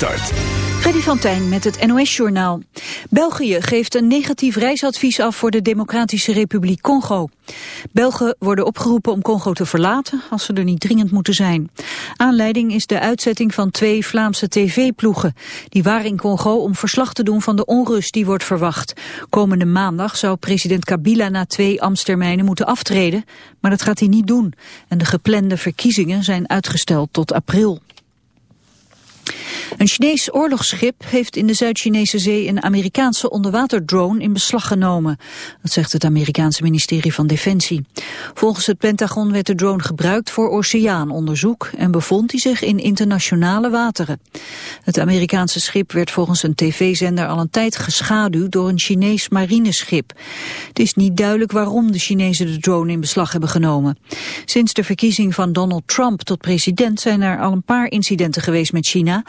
start. Freddy van Tijn met het NOS-journaal. België geeft een negatief reisadvies af voor de Democratische Republiek Congo. Belgen worden opgeroepen om Congo te verlaten als ze er niet dringend moeten zijn. Aanleiding is de uitzetting van twee Vlaamse tv-ploegen. Die waren in Congo om verslag te doen van de onrust die wordt verwacht. Komende maandag zou president Kabila na twee ambtstermijnen moeten aftreden. Maar dat gaat hij niet doen. En de geplande verkiezingen zijn uitgesteld tot april. Een Chinees oorlogsschip heeft in de Zuid-Chinese zee een Amerikaanse onderwaterdrone in beslag genomen. Dat zegt het Amerikaanse ministerie van Defensie. Volgens het Pentagon werd de drone gebruikt voor oceaanonderzoek en bevond hij zich in internationale wateren. Het Amerikaanse schip werd volgens een tv-zender al een tijd geschaduwd door een Chinees marineschip. Het is niet duidelijk waarom de Chinezen de drone in beslag hebben genomen. Sinds de verkiezing van Donald Trump tot president zijn er al een paar incidenten geweest met China.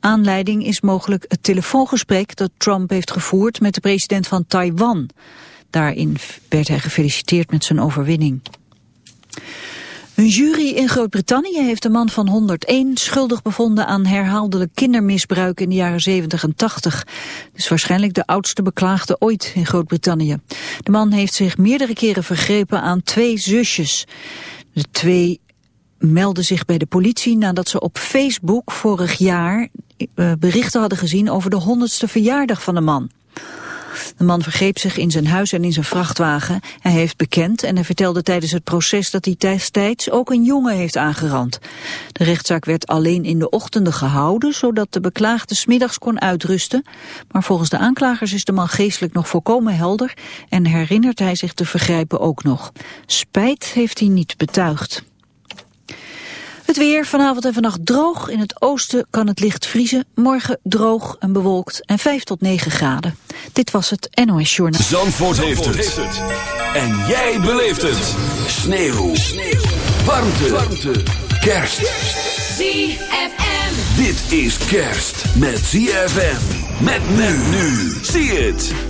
Aanleiding is mogelijk het telefoongesprek dat Trump heeft gevoerd met de president van Taiwan. Daarin werd hij gefeliciteerd met zijn overwinning. Een jury in Groot-Brittannië heeft een man van 101 schuldig bevonden aan herhaaldelijk kindermisbruik in de jaren 70 en 80. Dus waarschijnlijk de oudste beklaagde ooit in Groot-Brittannië. De man heeft zich meerdere keren vergrepen aan twee zusjes. De twee meldden zich bij de politie nadat ze op Facebook vorig jaar uh, berichten hadden gezien over de honderdste verjaardag van de man. De man vergreep zich in zijn huis en in zijn vrachtwagen. Hij heeft bekend en hij vertelde tijdens het proces dat hij destijds ook een jongen heeft aangerand. De rechtszaak werd alleen in de ochtenden gehouden, zodat de beklaagde smiddags kon uitrusten. Maar volgens de aanklagers is de man geestelijk nog volkomen helder en herinnert hij zich te vergrijpen ook nog. Spijt heeft hij niet betuigd. Het weer vanavond en vannacht droog. In het oosten kan het licht vriezen. Morgen droog en bewolkt en 5 tot 9 graden. Dit was het NOS Journaal. Zandvoort, heeft, het. En jij beleeft het. Sneeuw. Sneeuw. Warmte. Warmte. Kerst. ZFM. Dit is kerst met ZFM. Met men nu. Zie het.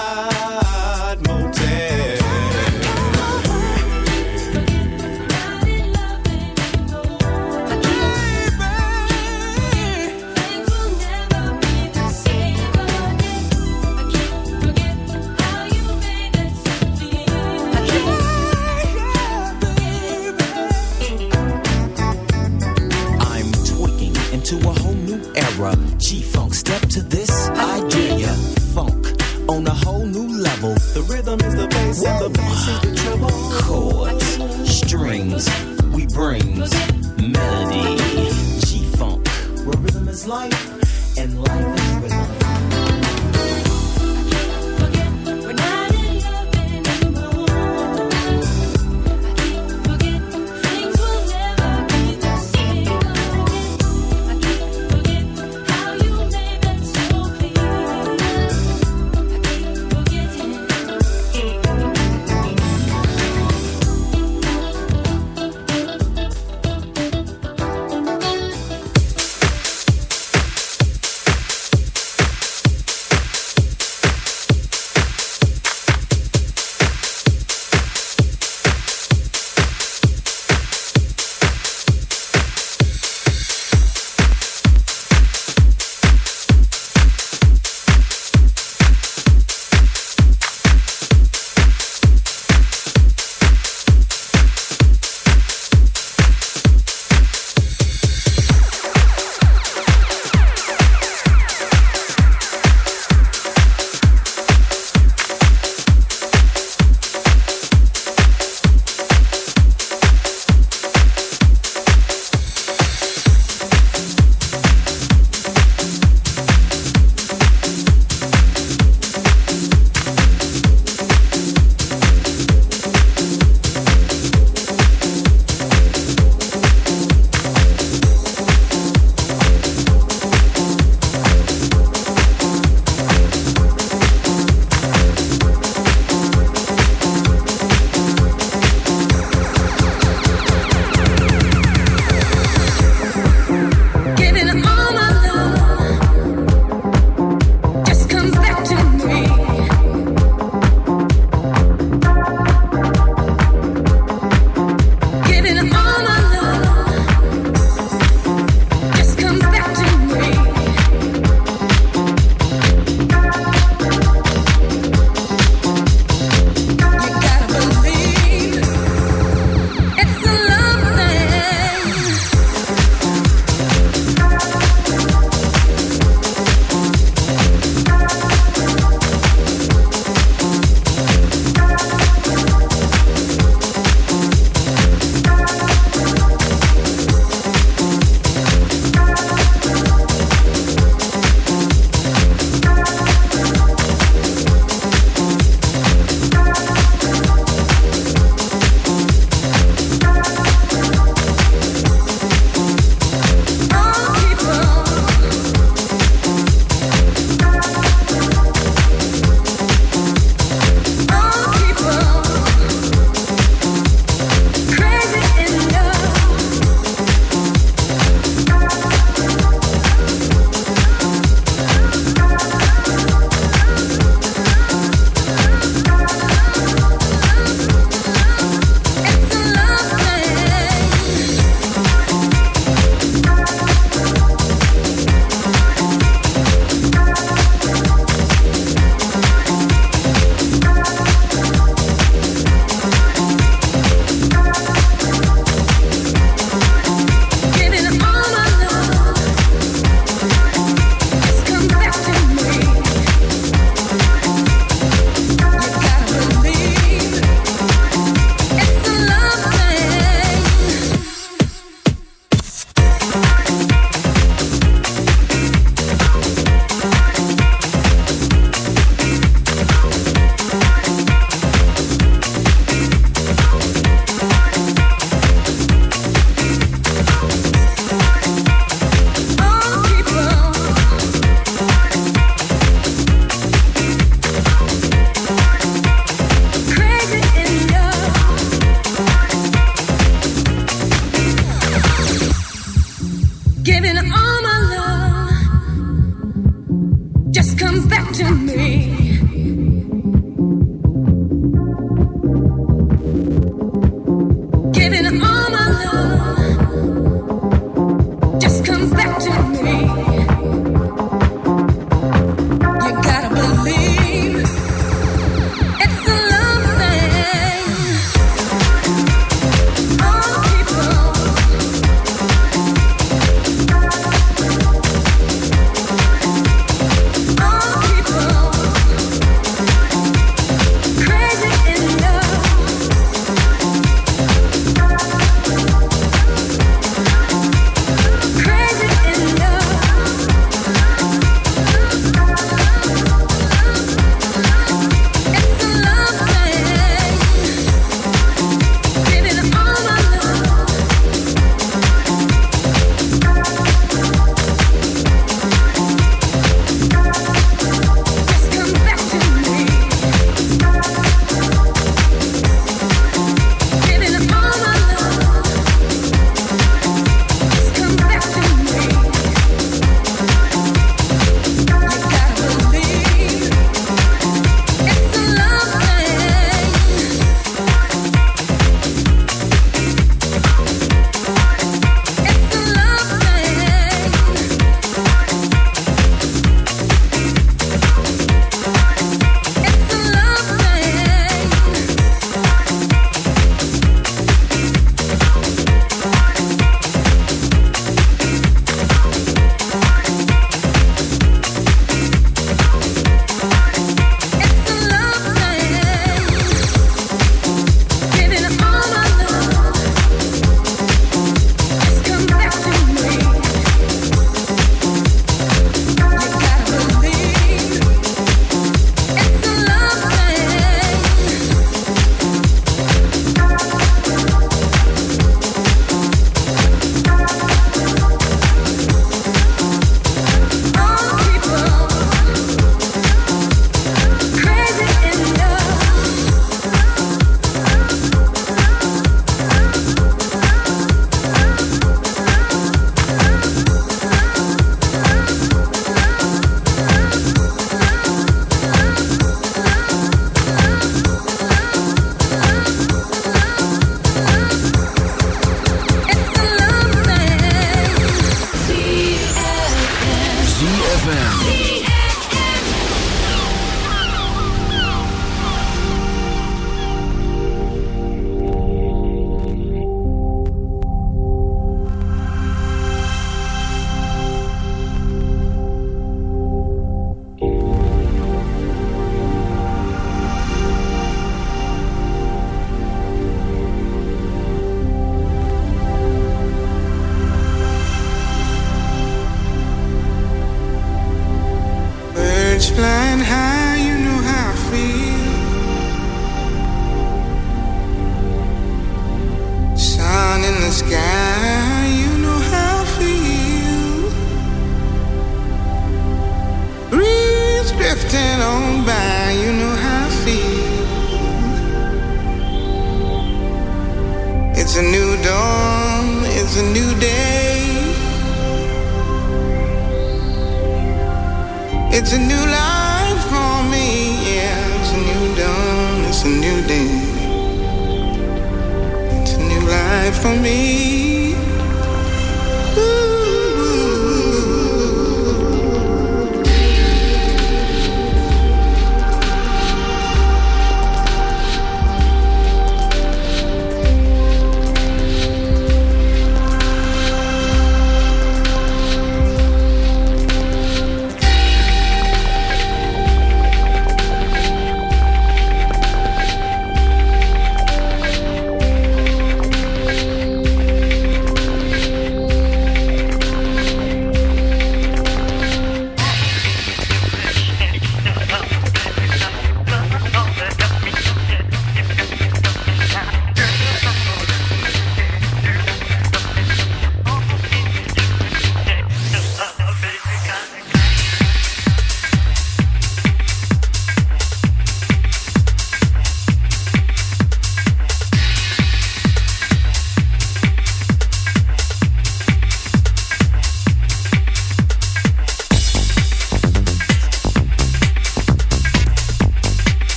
Chords, strings,